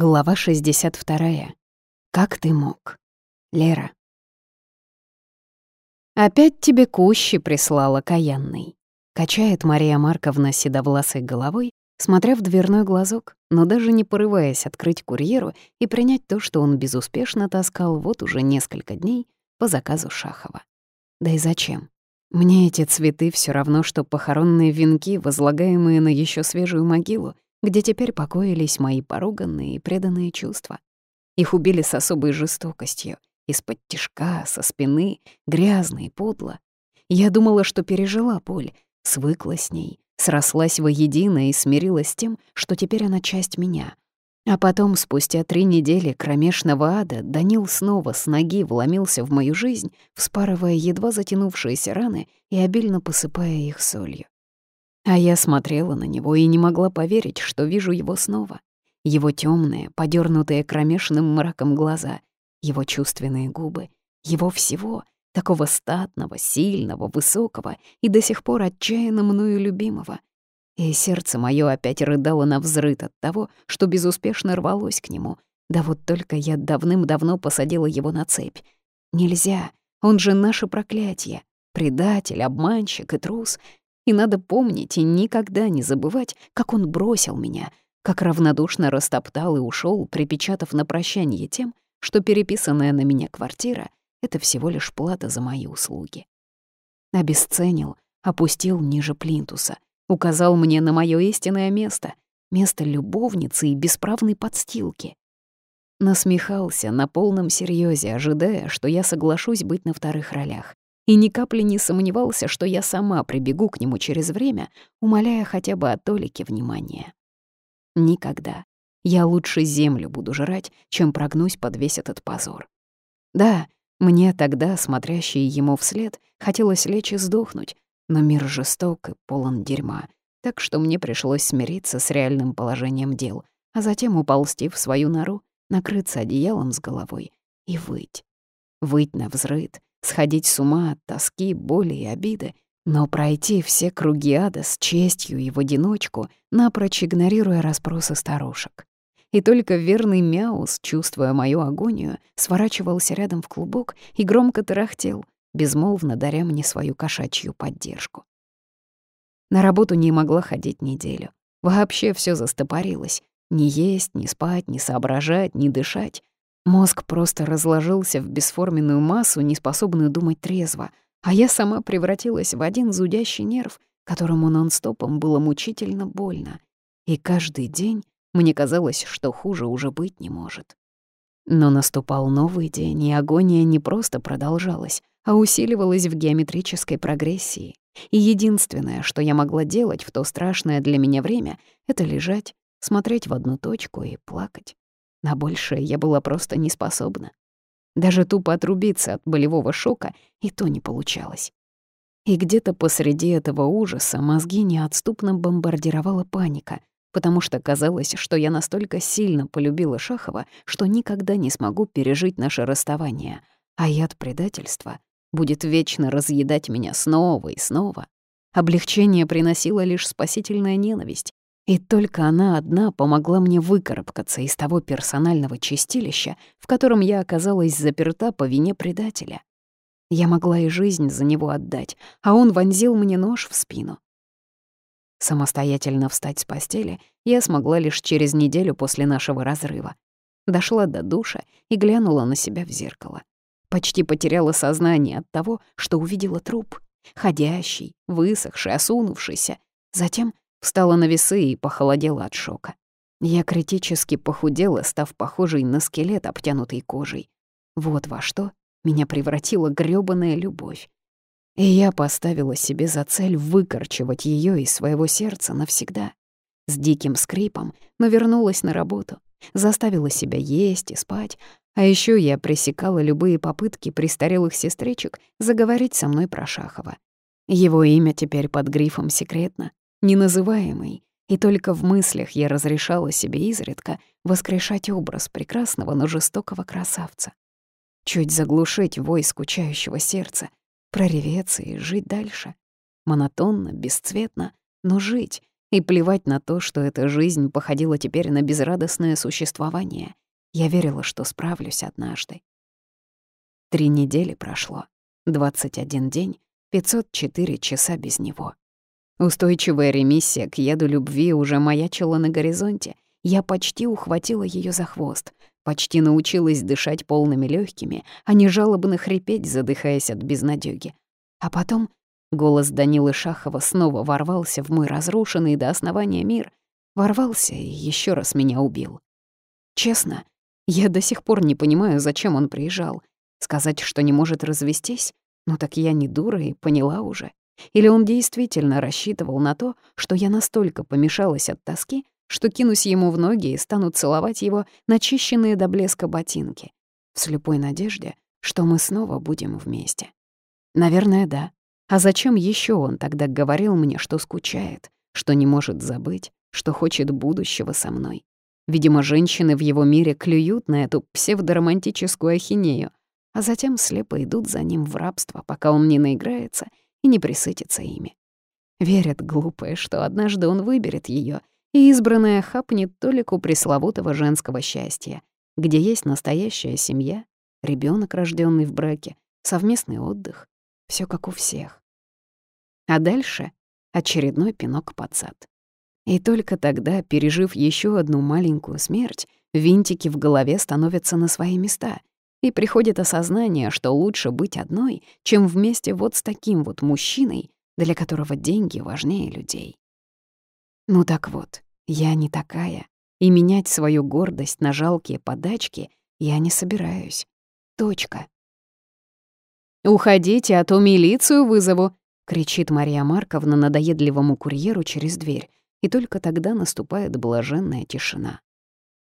Глава 62. Как ты мог? Лера. «Опять тебе кущи прислала каянный», — качает Мария Марковна седовласой головой, смотря в дверной глазок, но даже не порываясь открыть курьеру и принять то, что он безуспешно таскал вот уже несколько дней по заказу Шахова. Да и зачем? Мне эти цветы все равно, что похоронные венки, возлагаемые на еще свежую могилу — где теперь покоились мои поруганные и преданные чувства. Их убили с особой жестокостью, из-под тишка, со спины, грязно и подло. Я думала, что пережила боль, свыкла с ней, срослась воедино и смирилась с тем, что теперь она часть меня. А потом, спустя три недели кромешного ада, Данил снова с ноги вломился в мою жизнь, вспарывая едва затянувшиеся раны и обильно посыпая их солью. А я смотрела на него и не могла поверить, что вижу его снова. Его темные, подернутые кромешным мраком глаза, его чувственные губы, его всего, такого статного, сильного, высокого и до сих пор отчаянно мною любимого. И сердце мое опять рыдало на взрыт от того, что безуспешно рвалось к нему. Да вот только я давным-давно посадила его на цепь. Нельзя, он же наше проклятие. Предатель, обманщик и трус. И надо помнить и никогда не забывать, как он бросил меня, как равнодушно растоптал и ушел, припечатав на прощание тем, что переписанная на меня квартира — это всего лишь плата за мои услуги. Обесценил, опустил ниже плинтуса, указал мне на мое истинное место, место любовницы и бесправной подстилки. Насмехался на полном серьезе, ожидая, что я соглашусь быть на вторых ролях, и ни капли не сомневался, что я сама прибегу к нему через время, умоляя хотя бы о толике внимания. Никогда. Я лучше землю буду жрать, чем прогнусь под весь этот позор. Да, мне тогда, смотрящей ему вслед, хотелось лечь и сдохнуть, но мир жесток и полон дерьма, так что мне пришлось смириться с реальным положением дел, а затем уползти в свою нору, накрыться одеялом с головой и выть. Выть на взрыд, сходить с ума от тоски, боли и обиды, но пройти все круги ада с честью и в одиночку, напрочь игнорируя расспросы старушек. И только верный Мяус, чувствуя мою агонию, сворачивался рядом в клубок и громко тарахтел, безмолвно даря мне свою кошачью поддержку. На работу не могла ходить неделю. Вообще все застопорилось. Ни есть, ни спать, ни соображать, ни дышать. Мозг просто разложился в бесформенную массу, неспособную думать трезво, а я сама превратилась в один зудящий нерв, которому нон-стопом было мучительно больно. И каждый день мне казалось, что хуже уже быть не может. Но наступал новый день, и агония не просто продолжалась, а усиливалась в геометрической прогрессии. И единственное, что я могла делать в то страшное для меня время, это лежать, смотреть в одну точку и плакать. На большее я была просто не способна. Даже тупо отрубиться от болевого шока и то не получалось. И где-то посреди этого ужаса мозги неотступно бомбардировала паника, потому что казалось, что я настолько сильно полюбила Шахова, что никогда не смогу пережить наше расставание, а яд предательства будет вечно разъедать меня снова и снова. Облегчение приносила лишь спасительная ненависть, и только она одна помогла мне выкарабкаться из того персонального чистилища, в котором я оказалась заперта по вине предателя. Я могла и жизнь за него отдать, а он вонзил мне нож в спину. Самостоятельно встать с постели я смогла лишь через неделю после нашего разрыва. Дошла до душа и глянула на себя в зеркало. Почти потеряла сознание от того, что увидела труп. Ходящий, высохший, осунувшийся. Затем Встала на весы и похолодела от шока. Я критически похудела, став похожей на скелет, обтянутый кожей. Вот во что меня превратила грёбаная любовь. И я поставила себе за цель выкорчевать ее из своего сердца навсегда. С диким скрипом, но вернулась на работу, заставила себя есть и спать, а еще я пресекала любые попытки престарелых сестричек заговорить со мной про Шахова. Его имя теперь под грифом «секретно», неназываемый, и только в мыслях я разрешала себе изредка воскрешать образ прекрасного, но жестокого красавца. Чуть заглушить вой скучающего сердца, прореветься и жить дальше. Монотонно, бесцветно, но жить, И плевать на то, что эта жизнь походила теперь на безрадостное существование. Я верила, что справлюсь однажды. Три недели прошло, 21 день, 504 часа без него. Устойчивая ремиссия к яду любви уже маячила на горизонте. Я почти ухватила ее за хвост, почти научилась дышать полными легкими, а не жалобно хрипеть, задыхаясь от безнадёги. А потом голос Данилы Шахова снова ворвался в мой разрушенный до основания мир, ворвался и еще раз меня убил. Честно, я до сих пор не понимаю, зачем он приезжал. Сказать, что не может развестись? Ну так я не дура и поняла уже. Или он действительно рассчитывал на то, что я настолько помешалась от тоски, что кинусь ему в ноги и стану целовать его начищенные до блеска ботинки, в слепой надежде, что мы снова будем вместе. Наверное, да. А зачем еще он тогда говорил мне, что скучает, что не может забыть, что хочет будущего со мной? Видимо, женщины в его мире клюют на эту псевдоромантическую ахинею, а затем слепо идут за ним в рабство, пока он не наиграется и не присытится ими. Верят глупые, что однажды он выберет ее, и избранная хапнет толику пресловутого женского счастья, где есть настоящая семья, ребенок, рожденный в браке, совместный отдых, все как у всех. А дальше очередной пинок под зад. И только тогда, пережив еще одну маленькую смерть, винтики в голове становятся на свои места, и приходит осознание, что лучше быть одной, чем вместе вот с таким вот мужчиной, для которого деньги важнее людей. Ну так вот, я не такая, и менять свою гордость на жалкие подачки я не собираюсь. Точка. «Уходите, а то милицию вызову!» — кричит Мария Марковна надоедливому курьеру через дверь, и только тогда наступает блаженная тишина.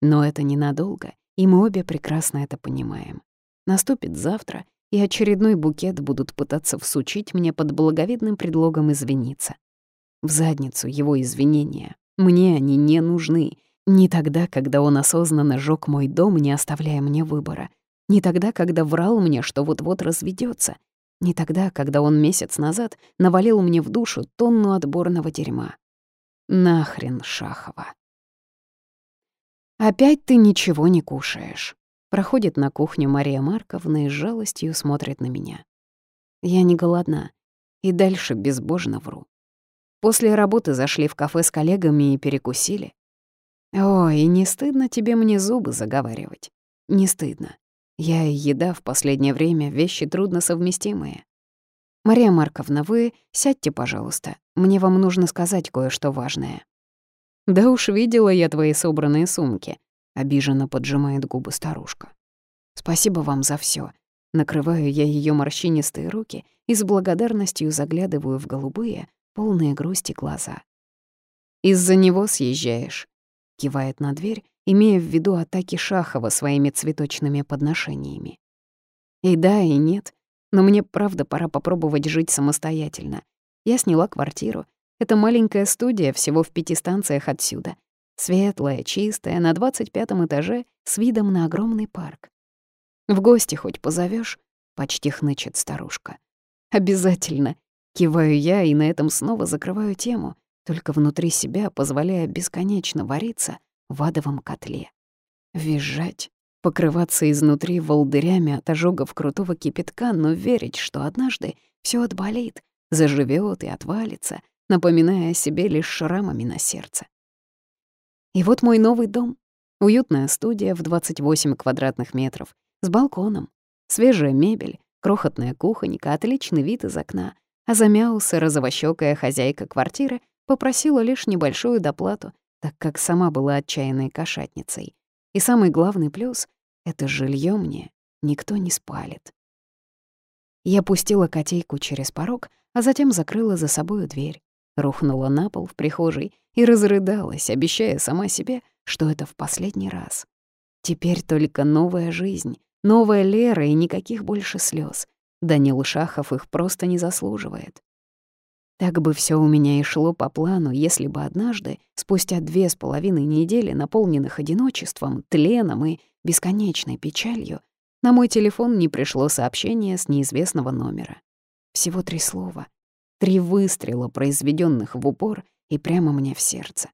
Но это ненадолго, и мы обе прекрасно это понимаем. Наступит завтра, и очередной букет будут пытаться всучить мне под благовидным предлогом извиниться. В задницу его извинения. Мне они не нужны. Не тогда, когда он осознанно жёг мой дом, не оставляя мне выбора — не тогда, когда врал мне, что вот-вот разведется. Не тогда, когда он месяц назад навалил мне в душу тонну отборного дерьма. Нахрен, Шахова. «Опять ты ничего не кушаешь», — проходит на кухню Мария Марковна и с жалостью смотрит на меня. Я не голодна и дальше безбожно вру. После работы зашли в кафе с коллегами и перекусили. Ой, и не стыдно тебе мне зубы заговаривать. Не стыдно. Я и еда в последнее время — вещи трудно совместимые. «Мария Марковна, вы сядьте, пожалуйста. Мне вам нужно сказать кое-что важное». «Да уж видела я твои собранные сумки», — обиженно поджимает губы старушка. «Спасибо вам за все. Накрываю я ее морщинистые руки и с благодарностью заглядываю в голубые, полные грусти глаза. «Из-за него съезжаешь», — кивает на дверь имея в виду атаки Шахова своими цветочными подношениями. И да, и нет, но мне правда пора попробовать жить самостоятельно. Я сняла квартиру. Это маленькая студия всего в пяти станциях отсюда. Светлая, чистая, на 25 этаже, с видом на огромный парк. «В гости хоть позовешь? почти хнычет старушка. «Обязательно!» — киваю я и на этом снова закрываю тему, только внутри себя позволяя бесконечно вариться — в адовом котле. Визжать, покрываться изнутри волдырями от ожогов крутого кипятка, но верить, что однажды все отболит, заживет и отвалится, напоминая о себе лишь шрамами на сердце. И вот мой новый дом. Уютная студия в 28 квадратных метров, с балконом, свежая мебель, крохотная кухонька, отличный вид из окна, а замяуса розовощёкая хозяйка квартиры попросила лишь небольшую доплату так как сама была отчаянной кошатницей. И самый главный плюс — это жилье мне никто не спалит. Я пустила котейку через порог, а затем закрыла за собою дверь, рухнула на пол в прихожей и разрыдалась, обещая сама себе, что это в последний раз. Теперь только новая жизнь, новая Лера и никаких больше слез. Данил Шахов их просто не заслуживает. Так бы все у меня и шло по плану, если бы однажды, спустя две с половиной недели, наполненных одиночеством, тленом и бесконечной печалью, на мой телефон не пришло сообщение с неизвестного номера. Всего три слова. Три выстрела, произведенных в упор, и прямо мне в сердце.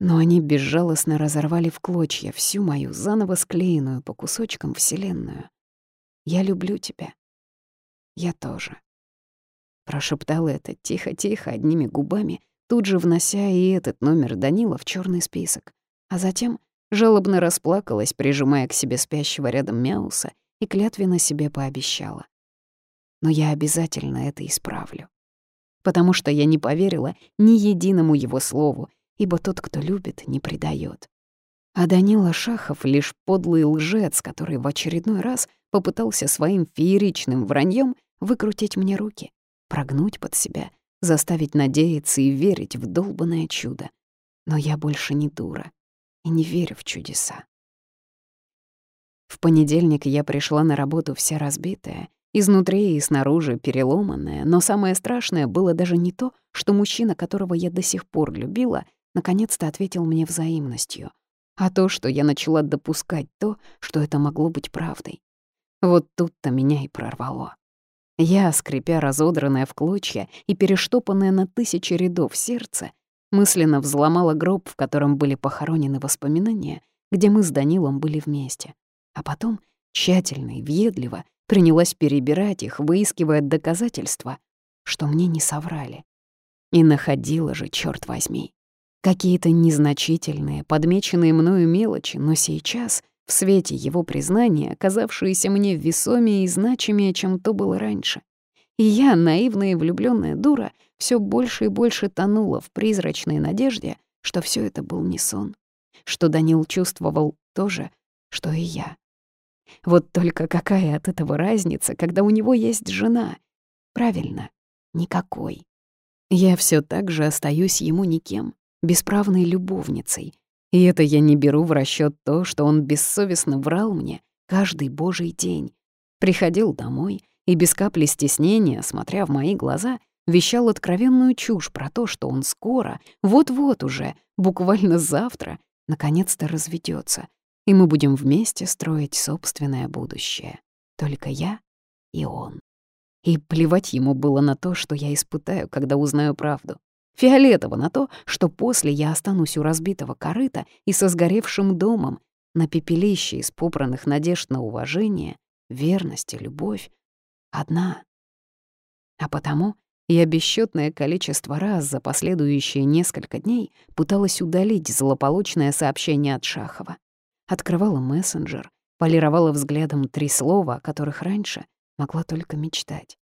Но они безжалостно разорвали в клочья всю мою заново склеенную по кусочкам вселенную. «Я люблю тебя». «Я тоже». Прошептала это тихо-тихо одними губами, тут же внося и этот номер Данила в черный список, а затем жалобно расплакалась, прижимая к себе спящего рядом Мяуса, и клятвенно себе пообещала. Но я обязательно это исправлю. Потому что я не поверила ни единому его слову, ибо тот, кто любит, не предает. А Данила Шахов — лишь подлый лжец, который в очередной раз попытался своим фееричным враньем выкрутить мне руки, прогнуть под себя, заставить надеяться и верить в долбанное чудо. Но я больше не дура и не верю в чудеса. В понедельник я пришла на работу вся разбитая, изнутри и снаружи переломанная, но самое страшное было даже не то, что мужчина, которого я до сих пор любила, наконец-то ответил мне взаимностью, а то, что я начала допускать то, что это могло быть правдой. Вот тут-то меня и прорвало. Я, скрипя разодранная в клочья и перештопанная на тысячи рядов сердце, мысленно взломала гроб, в котором были похоронены воспоминания, где мы с Данилом были вместе. А потом, тщательно и въедливо, принялась перебирать их, выискивая доказательства, что мне не соврали. И находила же, черт возьми. Какие-то незначительные, подмеченные мною мелочи, но сейчас, в свете его признания, оказавшиеся мне весомее и значимее, чем то было раньше. И я, наивная и влюбленная дура, все больше и больше тонула в призрачной надежде, что все это был не сон, что Данил чувствовал то же, что и я. Вот только какая от этого разница, когда у него есть жена? Правильно, никакой. Я все так же остаюсь ему никем бесправной любовницей. И это я не беру в расчет то, что он бессовестно врал мне каждый божий день. Приходил домой и без капли стеснения, смотря в мои глаза, вещал откровенную чушь про то, что он скоро, вот-вот уже, буквально завтра, наконец-то разведется, и мы будем вместе строить собственное будущее. Только я и он. И плевать ему было на то, что я испытаю, когда узнаю правду. Фиолетово на то, что после я останусь у разбитого корыта и со сгоревшим домом, на пепелище из попранных надежд на уважение, верность и любовь, одна. А потому я бесчетное количество раз за последующие несколько дней пыталась удалить злополучное сообщение от Шахова. Открывала мессенджер, полировала взглядом три слова, о которых раньше могла только мечтать.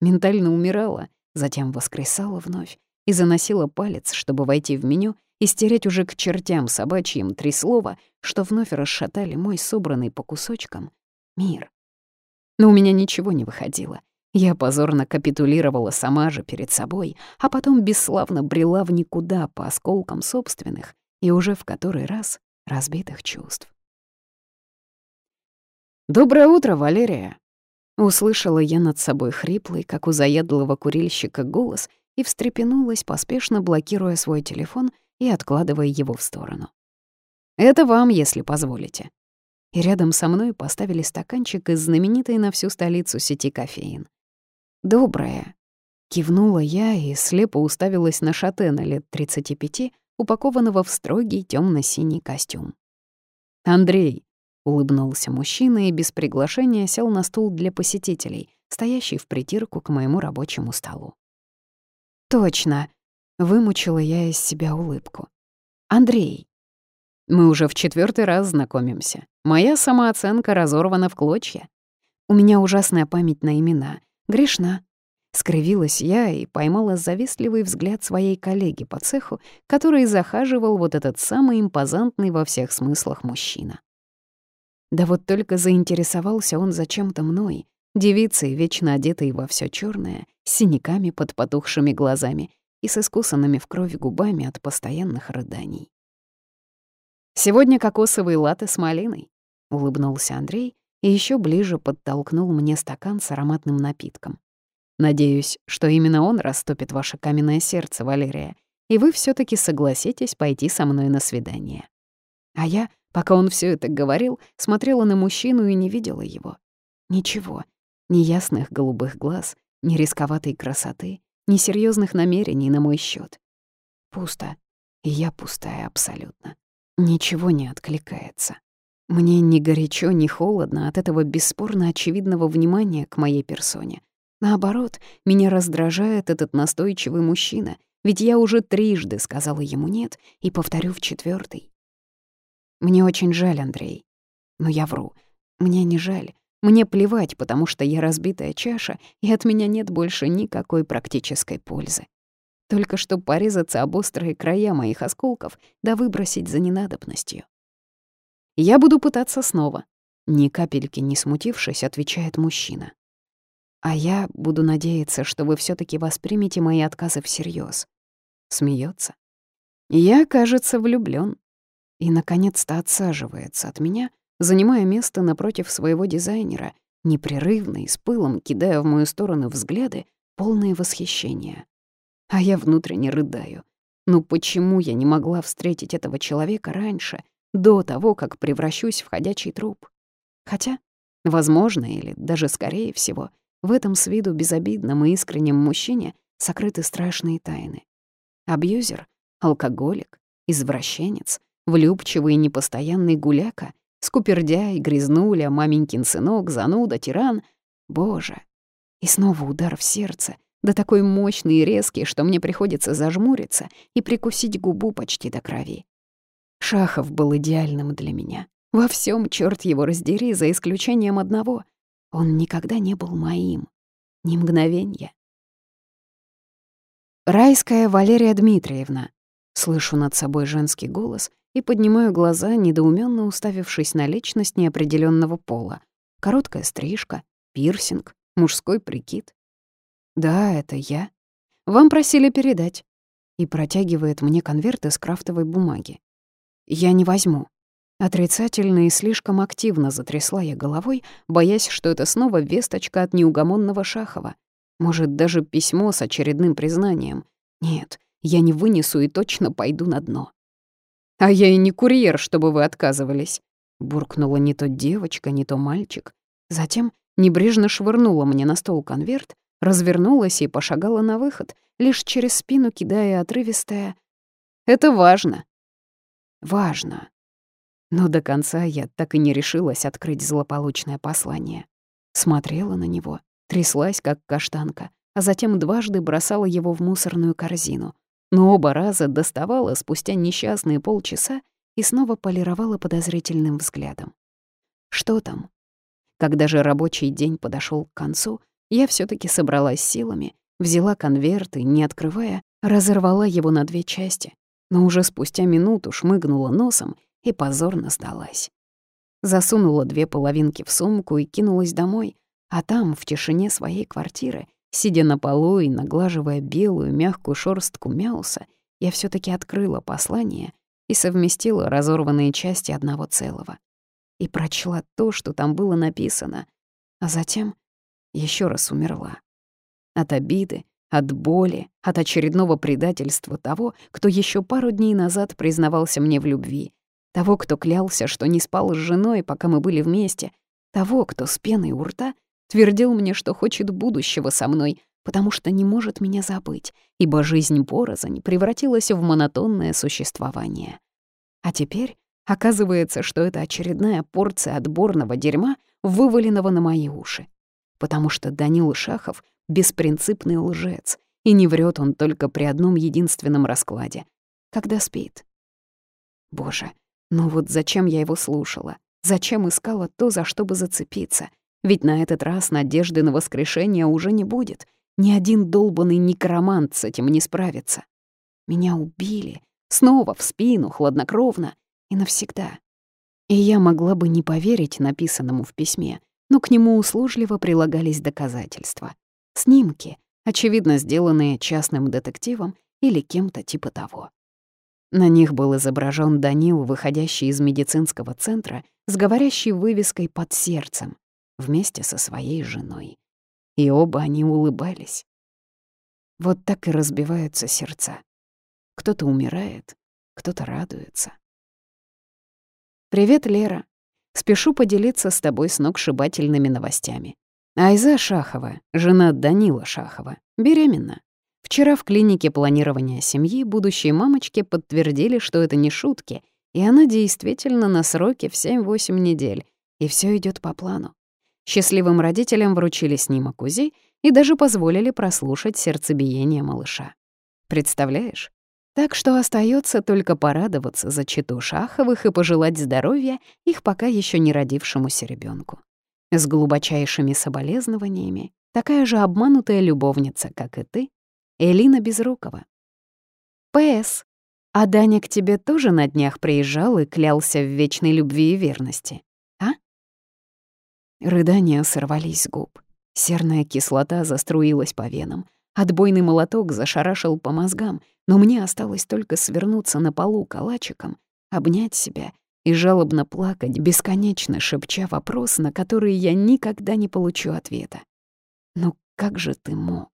Ментально умирала, затем воскресала вновь и заносила палец, чтобы войти в меню и стереть уже к чертям собачьим три слова, что вновь расшатали мой собранный по кусочкам мир. Но у меня ничего не выходило. Я позорно капитулировала сама же перед собой, а потом бесславно брела в никуда по осколкам собственных и уже в который раз разбитых чувств. «Доброе утро, Валерия!» Услышала я над собой хриплый, как у заядлого курильщика, голос — и встрепенулась, поспешно блокируя свой телефон и откладывая его в сторону. «Это вам, если позволите». И рядом со мной поставили стаканчик из знаменитой на всю столицу сети кофеин. «Доброе», — кивнула я и слепо уставилась на шатена лет 35, упакованного в строгий темно синий костюм. «Андрей», — улыбнулся мужчина и без приглашения сел на стул для посетителей, стоящий в притирку к моему рабочему столу. «Точно!» — вымучила я из себя улыбку. «Андрей!» «Мы уже в четвертый раз знакомимся. Моя самооценка разорвана в клочья. У меня ужасная память на имена. Грешна». Скривилась я и поймала завистливый взгляд своей коллеги по цеху, который захаживал вот этот самый импозантный во всех смыслах мужчина. Да вот только заинтересовался он зачем-то мной, девицей, вечно одетой во все черное, с синяками под потухшими глазами и с искусанными в кровь губами от постоянных рыданий. «Сегодня кокосовый латте с малиной», — улыбнулся Андрей и еще ближе подтолкнул мне стакан с ароматным напитком. «Надеюсь, что именно он растопит ваше каменное сердце, Валерия, и вы все таки согласитесь пойти со мной на свидание». А я, пока он все это говорил, смотрела на мужчину и не видела его. Ничего, ни ясных голубых глаз, ни рисковатой красоты, ни серьезных намерений на мой счет. Пусто. Я пустая абсолютно. Ничего не откликается. Мне ни горячо, ни холодно от этого бесспорно очевидного внимания к моей персоне. Наоборот, меня раздражает этот настойчивый мужчина, ведь я уже трижды сказала ему «нет» и повторю в четвертый. Мне очень жаль, Андрей. Но я вру. Мне не жаль. Мне плевать, потому что я разбитая чаша, и от меня нет больше никакой практической пользы. Только что порезаться об острые края моих осколков, да выбросить за ненадобностью. Я буду пытаться снова. Ни капельки не смутившись, отвечает мужчина. А я буду надеяться, что вы все таки воспримете мои отказы всерьез. Смеется. Я, кажется, влюблён. И, наконец-то, отсаживается от меня, занимая место напротив своего дизайнера, непрерывно и с пылом кидая в мою сторону взгляды, полные восхищения. А я внутренне рыдаю. Ну почему я не могла встретить этого человека раньше, до того, как превращусь в ходячий труп? Хотя, возможно, или даже скорее всего, в этом с виду безобидном и искреннем мужчине сокрыты страшные тайны. Абьюзер, алкоголик, извращенец, влюбчивый и непостоянный гуляка, скупердяй, грязнуля, маменькин сынок, зануда, тиран. Боже! И снова удар в сердце, да такой мощный и резкий, что мне приходится зажмуриться и прикусить губу почти до крови. Шахов был идеальным для меня. Во всем, черт его раздери, за исключением одного. Он никогда не был моим. Ни мгновенья. «Райская Валерия Дмитриевна», — слышу над собой женский голос и поднимаю глаза, недоуменно уставившись на личность неопределенного пола. Короткая стрижка, пирсинг, мужской прикид. «Да, это я. Вам просили передать». И протягивает мне конверт из крафтовой бумаги. «Я не возьму». Отрицательно и слишком активно затрясла я головой, боясь, что это снова весточка от неугомонного Шахова. Может, даже письмо с очередным признанием. Нет, я не вынесу и точно пойду на дно. «А я и не курьер, чтобы вы отказывались», — буркнула не то девочка, не то мальчик. Затем небрежно швырнула мне на стол конверт, развернулась и пошагала на выход, лишь через спину кидая отрывистое «Это важно». «Важно», но до конца я так и не решилась открыть злополучное послание. Смотрела на него, тряслась, как каштанка, а затем дважды бросала его в мусорную корзину. Но оба раза доставала спустя несчастные полчаса и снова полировала подозрительным взглядом. Что там? Когда же рабочий день подошел к концу, я все таки собралась силами, взяла конверт и, не открывая, разорвала его на две части, но уже спустя минуту шмыгнула носом и позорно сдалась. Засунула две половинки в сумку и кинулась домой, а там, в тишине своей квартиры, сидя на полу и наглаживая белую мягкую шорстку мяуса, я все таки открыла послание и совместила разорванные части одного целого. И прочла то, что там было написано, а затем еще раз умерла. От обиды, от боли, от очередного предательства того, кто еще пару дней назад признавался мне в любви, того, кто клялся, что не спал с женой, пока мы были вместе. Того, кто с пеной у рта твердил мне, что хочет будущего со мной, потому что не может меня забыть, ибо жизнь порознь превратилась в монотонное существование. А теперь оказывается, что это очередная порция отборного дерьма, вываленного на мои уши. Потому что Данил Шахов — беспринципный лжец, и не врет он только при одном единственном раскладе — когда спит. Боже, но вот зачем я его слушала? Зачем искала то, за что бы зацепиться? Ведь на этот раз надежды на воскрешение уже не будет. Ни один долбанный некромант с этим не справится. Меня убили. Снова в спину, хладнокровно. И навсегда. И я могла бы не поверить написанному в письме, но к нему услужливо прилагались доказательства. Снимки, очевидно сделанные частным детективом или кем-то типа того. На них был изображен Данил, выходящий из медицинского центра с говорящей вывеской под сердцем, вместе со своей женой. И оба они улыбались. Вот так и разбиваются сердца. Кто-то умирает, кто-то радуется. «Привет, Лера. Спешу поделиться с тобой сногсшибательными новостями. Айза Шахова, жена Данила Шахова, беременна. Вчера в клинике планирования семьи будущие мамочки подтвердили, что это не шутки, и она действительно на сроке в 7-8 недель, и все идет по плану. Счастливым родителям вручили снимок УЗИ и даже позволили прослушать сердцебиение малыша. Представляешь? Так что остается только порадоваться за читу Шаховых и пожелать здоровья их пока еще не родившемуся ребенку. С глубочайшими соболезнованиями, такая же обманутая любовница, как и ты, Элина Безрукова. П.С. А Даня к тебе тоже на днях приезжал и клялся в вечной любви и верности? Рыдания сорвались с губ. Серная кислота заструилась по венам. Отбойный молоток зашарашил по мозгам, но мне осталось только свернуться на полу калачиком, обнять себя и жалобно плакать, бесконечно шепча вопрос, на который я никогда не получу ответа. «Ну как же ты мог?»